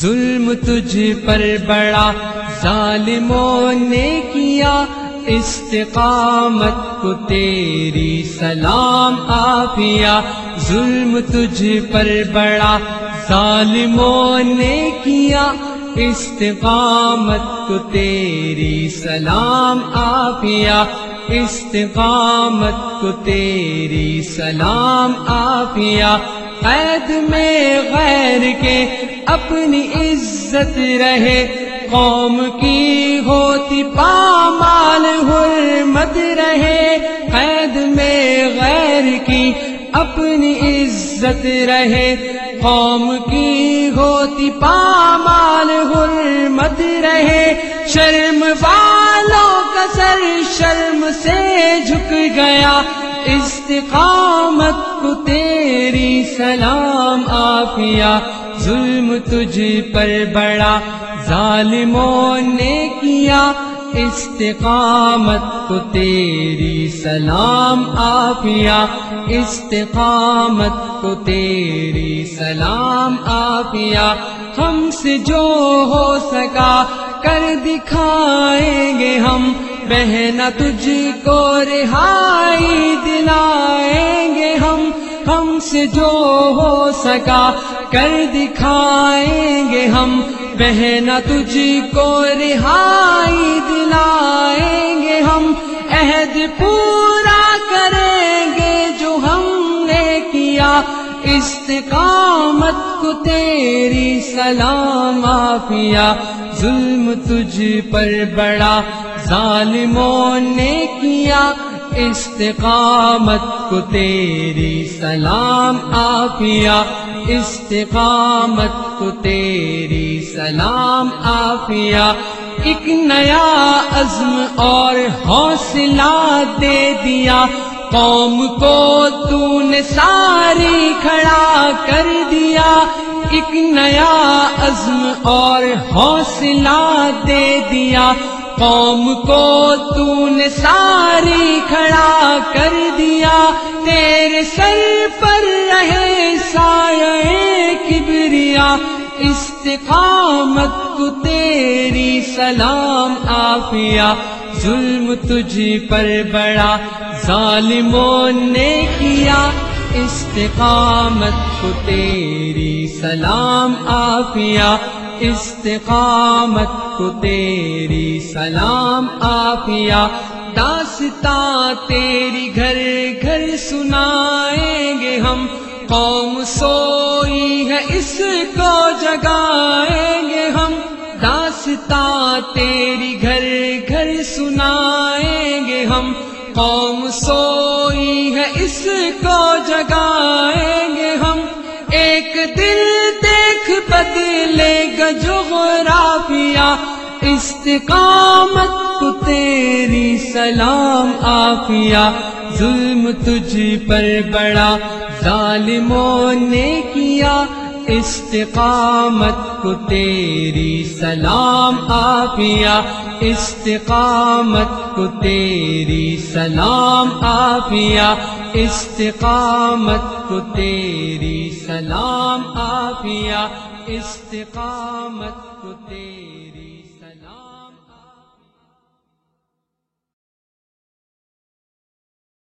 ظلم تجھ پر بڑا، ظالموں نے کیا۔ استقامت کو تیری سلام آفیا ظلم تجھ پر بڑا، ظالموں نے کیا۔ استقامت کو تیری سلام آفیا استقامت کو تیری سلام آفیا قید میں غیر کے اپنی عزت رہے، قوم کی ہوتی پامال، حرمت رہے، قید میں غیر کی اپنی عزت رہے، قوم کی ہوتی پامال، حرمت رہے، شرم والوں کا سر شرم سے جھک گیا، استقامت کو تیری سلام آفیا ظلم تجھ پر بڑا، ظالموں نے کیا۔ استقامت کو تیری سلام آفیا استقامت کو تیری سلام آفیا ہم سے جو ہو سکا، کر دکھائیں گے ہم۔ بہنا تجھ کو رہائی دلائیں گے ہم۔ ہم سے جو ہو سکا کر دکھائیں گے ہم۔ بہنا تجھ کو رہائی دلائیں گے ہم۔ عہد پورا کریں گے جو ہم نے کیا۔ استقامت کو تیری سلام آفیا ظلم تجھ پر بڑا ظالموں نے کیا۔ استقامت کو تیری سلام آفیا استقامت کو تیری سلام آفیا ایک نیا عزم اور حوصلہ دے دیا۔ قوم کو تو نے ساری کھڑا کر دیا۔ ایک نیا عزم اور حوصلہ دے دیا۔ قوم کو تو نے ساری کھڑا کر دیا۔ تیرے سر پر رہے سایہ کبریا، استقامت کو تیری سلام آفیا ظلم تجھ پر بڑا، ظالموں نے کیا۔ استقامت کو تیری سلام آفیا استقامت کو تیری سلام آفیا داستان تیری گھر گھر سنائیں گے ہم۔ قوم سوئی ہے اس کو جگائیں گے ہم۔ داستان تیری گھر گھر سنائیں گے ہم۔ قوم سوئی ہے اس کو جگائیں گے ہم۔ ایک دل دیکھ بدلے گا جغرافیہ۔ استقامت کو تیری سلام آفیا ظلم تجھ پر بڑا، ظالموں نے کیا استقامت کو تیری سلام آفیا استقامت کو تیری سلام آفیا استقامت کو تیری سلام آفیا استقامت کو تیری